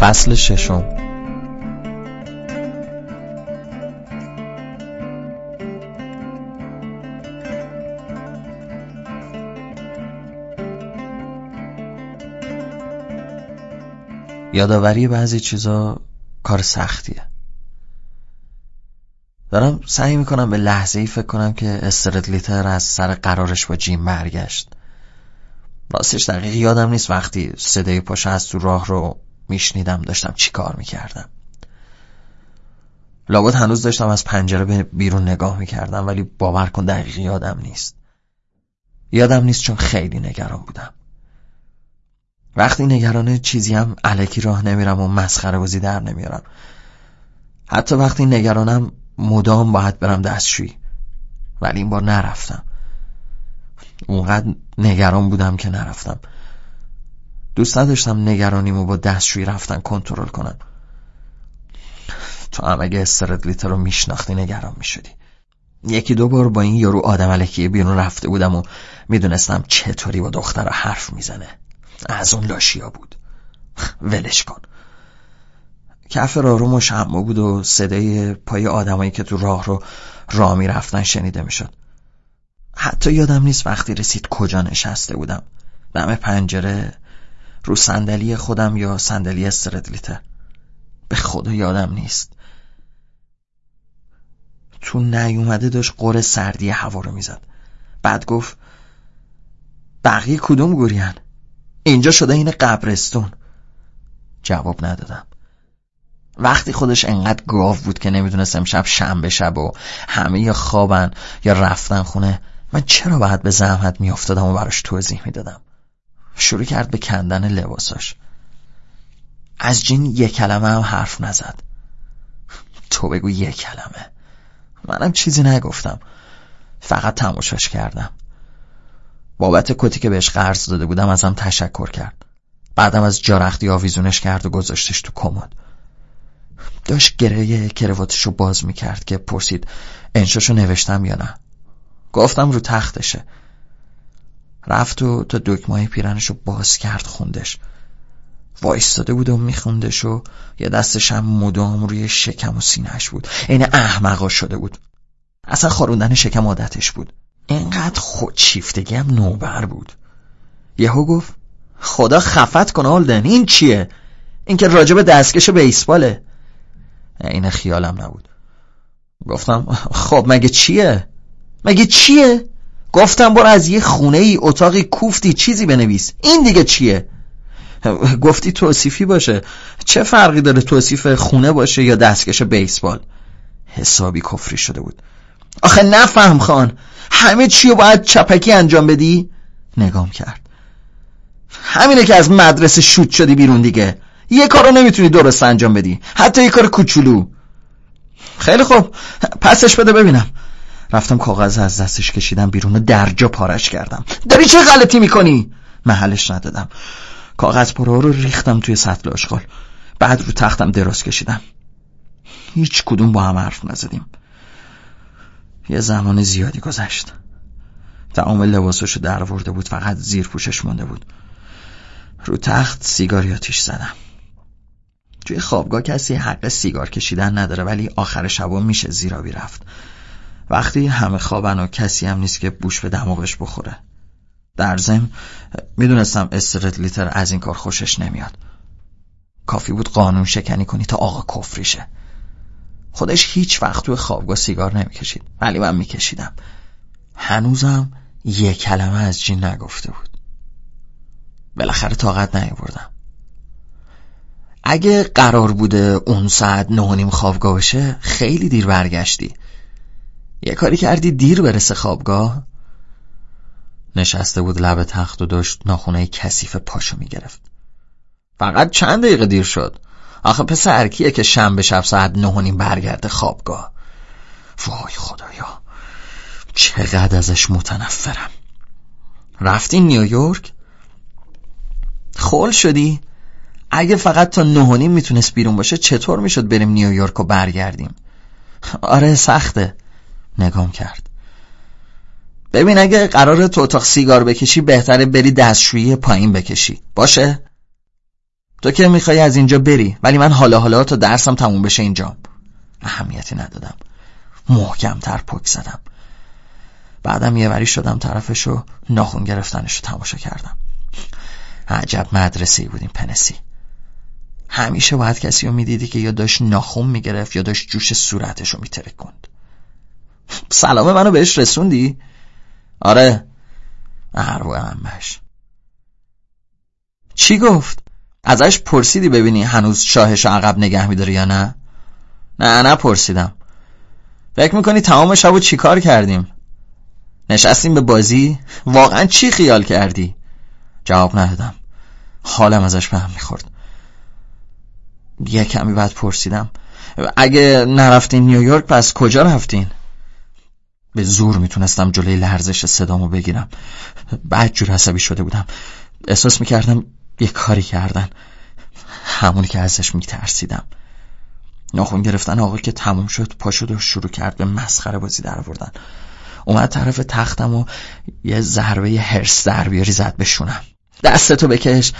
فصل ششم. یادآوری بعضی چیزا کار سختیه. دارم سعی می‌کنم به لحظه ای فکر کنم که استردلیتر از سر قرارش با جیم برگشت. راستش دقیق یادم نیست وقتی صدای پاشه از تو راه رو میشنیدم داشتم چی کار می‌کردم. لابد هنوز داشتم از پنجره به بیرون نگاه می‌کردم ولی باور کن دقیق یادم نیست. یادم نیست چون خیلی نگران بودم. وقتی نگران چیزی هم علکی راه نمیرم و مسخره بازی در نمیارم. حتی وقتی نگرانم مدام باید برم دستشویی. ولی این بار نرفتم. اونقدر نگران بودم که نرفتم. دوست نداشتم نگرانیمو با دستشویی رفتن کنترل کنم تو هم اگه استردلیتر رو میشناختی نگران می‌شدی. یکی دو بار با این یارو آدم علکی بیرون رفته بودم و می‌دونستم چطوری با دختر حرف می‌زنه. از اون لاشیا بود. ولش کن. کف راه رو مشمع بود و صدای پای آدمایی که تو راه رو راه می‌رفتن شنیده می‌شد. حتی یادم نیست وقتی رسید کجا نشسته بودم. دم پنجره رو صندلی خودم یا صندلی استردلیته به خدا یادم نیست. تو نیومده داشت قره سردی هوا رو می‌زد. بعد گفت بقیه کدوم گوریان اینجا شده این قبرستون. جواب ندادم. وقتی خودش انقدر گاو بود که نمی‌دونست امشب شنبه شب و همه یا خوابن یا رفتن خونه من چرا باید به زحمت میافتادم و براش توضیح می‌دادم؟ شروع کرد به کندن لباساش. از جین یک کلمه هم حرف نزد. تو بگو یک کلمه. منم چیزی نگفتم. فقط تماشاش کردم. بابت کتی که بهش قرض داده بودم ازم تشکر کرد. بعدم از جارختی آویزونش کرد و گذاشتش تو کمد. داشت گره کرواتشو باز می‌کرد که پرسید انشاشو نوشتم یا نه؟ گفتم رو تختشه. رفت و تا دکمای پیرنشو باز کرد خوندش. وایستاده بود و میخوندش و یه دستش هم مدام روی شکم و سینهش بود. این احمقا شده بود. اصلا خاروندن شکم عادتش بود. اینقدر خودشیفتگی هم نوبر بود. یهو گفت خدا خفت کن آلدن این چیه؟ این که راجب دستکش بیسباله. این خیالم نبود. گفتم خب مگه چیه؟ مگه چیه؟ گفتم برو از یه خونه ای اتاقی کوفتی چیزی بنویس. این دیگه چیه؟ گفتی توصیفی باشه. چه فرقی داره توصیف خونه باشه یا دستکش بیسبال؟ حسابی کفری شده بود. آخه نفهم خان همه چی رو باید چپکی انجام بدی؟ نگام کرد. همینه که از مدرسه شوت شدی بیرون دیگه. یه کارو نمی‌تونی درست انجام بدی. حتی یه کار کوچولو. خیلی خوب. پسش بده ببینم. رفتم کاغذ از دستش کشیدم بیرون و درجا پارش کردم. داری چه غلطی می‌کنی؟ محلش ندادم. کاغذ پرو رو ریختم توی سطل آشغال. بعد رو تختم دراز کشیدم. هیچ کدوم با هم حرف نزدیم. یه زمان زیادی گذشت. تمام لباساشو در ورده بود فقط زیر پوشش مونده بود. رو تخت سیگاری آتیش زدم. توی خوابگاه کسی حق سیگار کشیدن نداره ولی آخر شبا میشه زیرابی رفت وقتی همه خوابن و کسی هم نیست که بوش به دماغش بخوره. در ضمن می‌دونستم استرت لیتر از این کار خوشش نمیاد. کافی بود قانون شکنی کنی تا آقا کفریشه خودش هیچ وقت توی خوابگاه سیگار نمی‌کشید ولی من میکشیدم. هنوزم یه کلمه از جین نگفته بود. بالاخره طاقت نیاوردم. اگه قرار بوده اون ساعت نه نیم خوابگاه بشه خیلی دیر برگشتی. یه کاری کردی دیر برسه خوابگاه؟ نشسته بود لب تخت و داشت ناخونه کثیف پاشو می‌گرفت. فقط چند دقیقه دیر شد. آخه پسر کیه که شنبه شب ساعت نه برگرده خوابگاه. وای خدایا. چقدر ازش متنفرم. رفتی نیویورک خول شدی؟ اگه فقط تا نه و نیم می‌تونست بیرون باشه چطور می‌شد بریم نیویورک و برگردیم؟ آره سخته. نگام کرد. ببین اگه قرار تو اتاق سیگار بکشی بهتره بری دستشویی پایین بکشی. باشه؟ تو که می‌خوای از اینجا بری ولی من حالا حالا تا درسم تموم بشه اینجا. اهمیتی ندادم. محکمتر پک زدم. بعدم یه وری شدم طرفش و ناخون گرفتنش رو تماشا کردم. عجب مدرسه بودیم پنسی. همیشه باید کسی رو می‌دیدی که یا داشت ناخون می‌گرفت یا داشت جوش صورتش رو میترکند سلام منو بهش رسوندی؟ آره ارو امش چی گفت؟ ازش پرسیدی ببینی هنوز شاهش عقب نگه میداره یا نه؟ نه نه پرسیدم فکر می‌کنی تمام شب و چی کار کردیم؟ نشستیم به بازی؟ واقعا چی خیال کردی؟ جواب ندادم حالم ازش به هم می‌خورد یه کمی بعد پرسیدم اگه نرفتین نیویورک پس کجا رفتین؟ به زور می‌تونستم جلوی لرزش صدامو بگیرم. بعد جور عصبی شده بودم. احساس می‌کردم یه کاری کردن. همونی که ازش میترسیدم. ناخون گرفتن آقا که تموم شد پا شد و شروع کرد به مسخره بازی در آوردن اومد طرف تختم و یه ضربه هرس در بیاری زد بشونم دستتو بکش.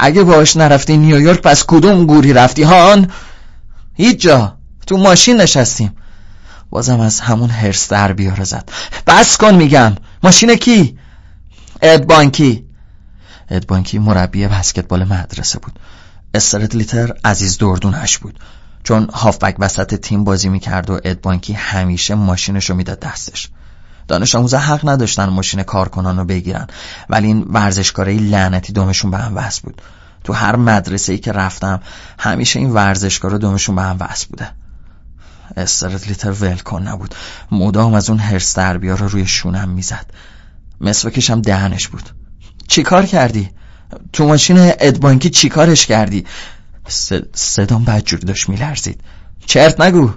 اگه باش نرفتی نیویورک پس کدوم گوری رفتی هان؟ هیچ جا. تو ماشین نشستیم. بازم از همون هرس در بیاره زد. بس کن میگم. ماشین کی؟ اد بانکی. اد بانکی مربی بسکتبال مدرسه بود. استرت لیتر عزیز دردونش بود. چون هافبک وسط تیم بازی می‌کرد و اد بانکی همیشه ماشینشو می‌داد دستش. دانش آموزا حق نداشتن ماشین کارکنان رو بگیرن. ولی این ورزشکارای لعنتی دومشون به هم وصل بود. تو هر مدرسه ای که رفتم همیشه این ورزشکارا دومشون به هم وصل بوده. استرت لیتر ولکن نبود مدام از اون هرس دربیا رو روی شونم می‌زد مسواکش هم دهنش بود چی کار کردی؟ تو ماشین ادبانکی چی کارش کردی؟ صدام بدجوری داشت میلرزید چرت نگو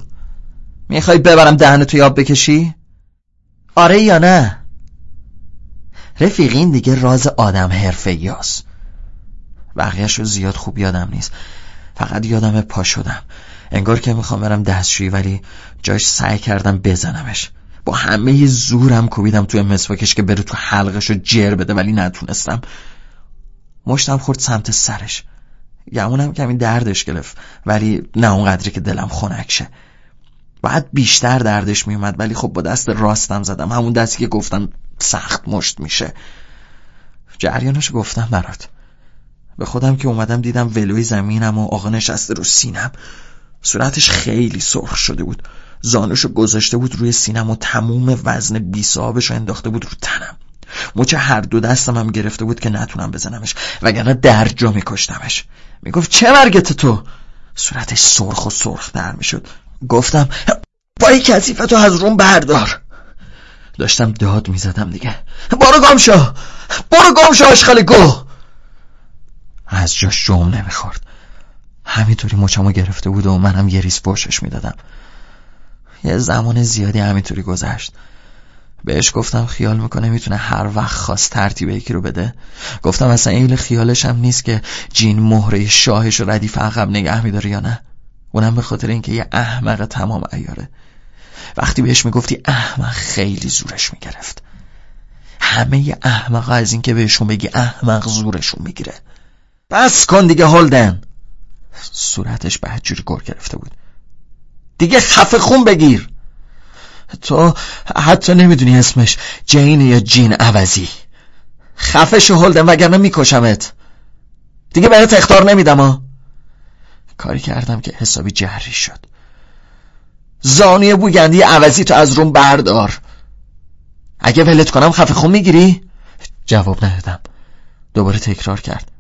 می‌خوای ببرم دهنتو یاب بکشی؟ آره یا نه؟ رفیقین دیگه راز آدم حرفه یاست زیاد خوب یادم نیست فقط یادم پا شدم. انگار که می‌خوام برم دستشویی ولی جاش سعی کردم بزنمش. با همه زورم کوبیدم توی مسواکش که بره تو حلقش رو جر بده ولی نتونستم. مشتم خورد سمت سرش. گمونم کمی دردش گرفت ولی نه اونقدری که دلم خنک شه. بعد بیشتر دردش میومد ولی خب با دست راستم زدم. همون دستی که گفتم سخت مشت میشه. جریانش گفتم برات. به خودم که اومدم دیدم ولوی زمینم و آقا نشسته رو سینم. صورتش خیلی سرخ شده بود. زانوشو گذاشته بود روی سینم و تموم وزن بی رو انداخته بود رو تنم. مچ هر دو دستم هم گرفته بود که نتونم بزنمش. وگرنه در جا میکشتمش. می‌گفت چه مرگت تو؟ صورتش سرخ و سرخ در می‌شد. گفتم پای کثیفتو از روم بردار. داشتم داد می‌زدم دیگه. برو گم برو گم شو آشخال گو. از جاش شوم نمی‌خورد. همینطوری مچمو گرفته بود و منم یه ریز پشتش می‌دادم. یه زمان زیادی همینطوری گذشت. بهش گفتم خیال می‌کنه می‌تونه هر وقت خواست ترتیب یکی رو بده. گفتم اصلا ایل خیالش هم نیست که جین مهره شاهش رو ردیف عقب نگه میداره یا نه. اونم به خاطر اینکه یه احمق تمام ایاره وقتی بهش می‌گفتی احمق خیلی زورش می‌گرفت. همه احمق از اینکه بهشون بگی احمق زورشون می‌گیره. بس کن دیگه هولدن. صورتش به جوری گر گرفته بود. دیگه خفه خون بگیر. تو حتی نمی‌دونی اسمش جین یا جین عوضی. خفه شو هلدن وگرنه میکشمت. دیگه بهت اختار نمیدم ها. کاری کردم که حسابی جهری شد. زانی بوگندی عوضی تو از روم بردار. اگه ولت کنم خفه خون می‌گیری؟ جواب ندادم. دوباره تکرار کرد.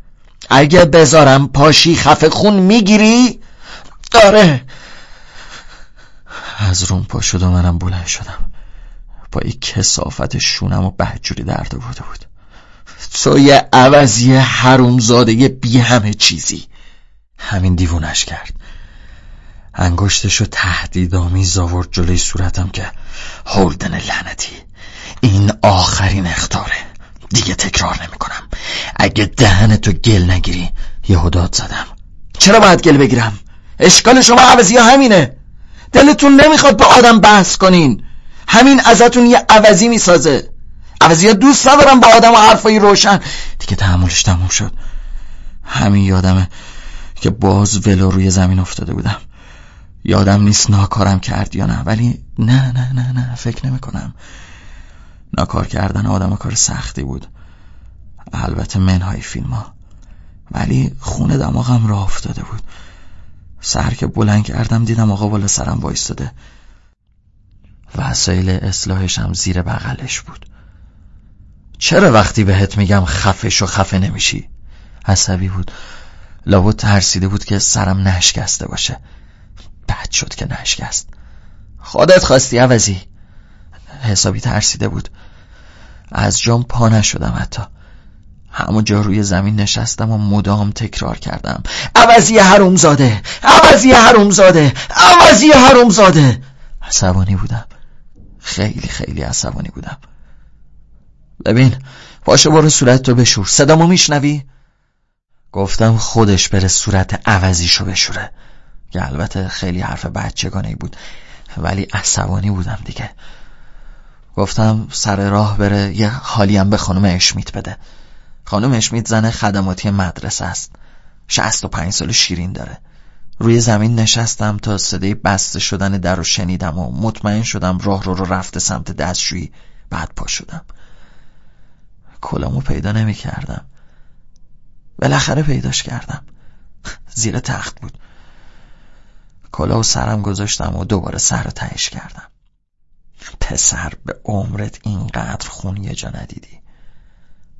اگه بذارم پاشی خفه خون می‌گیری؟ داره. از روم پا شد و منم بلند شدم. با یک کسافت شونم و بهجوری درد بوده بود. تو یه عوضی حرومزاده بی همه چیزی. همین دیوونش کرد. انگشتشو تهدیدامی زاورد جلوی صورتم که هولدن لعنتی. این آخرین اختاره. دیگه تکرار نمی‌کنم. اگه دهنتو گل نگیری یه داد زدم. چرا باید گل بگیرم؟ اشکال شما عوضی ها همینه؟ دلتون نمی‌خواد با آدم بحث کنین. همین ازتون یه عوضی می‌سازه. عوضی ها دوست ندارم با آدم و حرفایی روشن. دیگه تحملش تموم شد. همین یادمه که باز ولو روی زمین افتاده بودم. یادم نیست ناکارم کرد یا نه ولی نه نه نه نه فکر نمی کنم ناکار کردن آدم کار سختی بود. البته منهای فیلم ها ولی خونه دماغم راه افتاده بود. سر که بلند کردم دیدم آقا بالا سرم وایستاده. وسایل اصلاحش هم زیر بغلش بود. چرا وقتی بهت میگم خفش و خفه نمیشی؟ عصبی بود. لابد ترسیده بود که سرم نشکسته باشه. بد شد که نشکست. خودت خواستی عوضی. حسابی ترسیده بود. از جام پا نشدم حتی. همونجا روی زمین نشستم و مدام تکرار کردم. عوضی حرومزاده! عوضی حرومزاده! عوضی حرومزاده! عصبانی بودم. خیلی خیلی عصبانی بودم. ببین پاشو برو صورت تو بشور. صدامو میشنوی؟ گفتم خودش بره صورت عوضیشو بشوره. که البته خیلی حرف بچگانه بود. ولی عصبانی بودم دیگه. گفتم سر راه بره یه حالیم به خانم اشمیت بده. خانم اشمیت زن خدماتی مدرسه است. شست و پنج سال شیرین داره. روی زمین نشستم تا صدای بسته شدن در رو شنیدم و مطمئن شدم راه رو رو رفته سمت دستشویی بعد پا شدم. کلامو پیدا نمی کردم. بالاخره پیداش کردم. زیر تخت بود. کلا و سرم گذاشتم و دوباره سر رو تهش کردم. پسر به عمرت اینقدر خون یه جا ندیدی.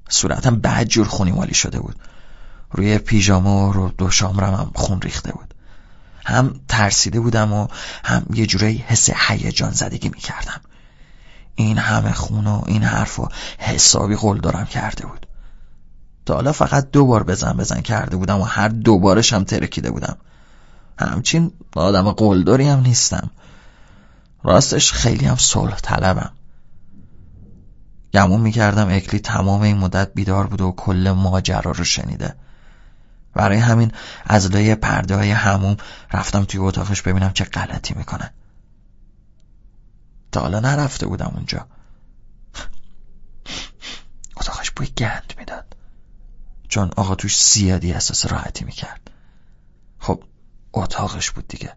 صورتم بعد جور خونی مالی شده بود. روی پیژامه رو دو شامرم هم خون ریخته بود. هم ترسیده بودم و هم یه جوری حس هیجان زدگی می‌کردم. این همه خون و این حرف و حسابی قول دارم کرده بود. تا حالا فقط دو بار بزن بزن کرده بودم و هر دوبارش هم ترکیده بودم. همچین آدم قلدری هم نیستم. راستش خیلی هم صلح طلبم. گمون می‌کردم اکلی تمام این مدت بیدار بود و کل ماجرا رو شنیده. برای همین از لای پرده های هموم رفتم توی اتاقش ببینم چه غلطی می‌کنه. تا حالا نرفته بودم اونجا. اتاقش بوی گند می‌داد. چون آقا توش زیادی احساس راحتی می‌کرد. خب اتاقش بود دیگه.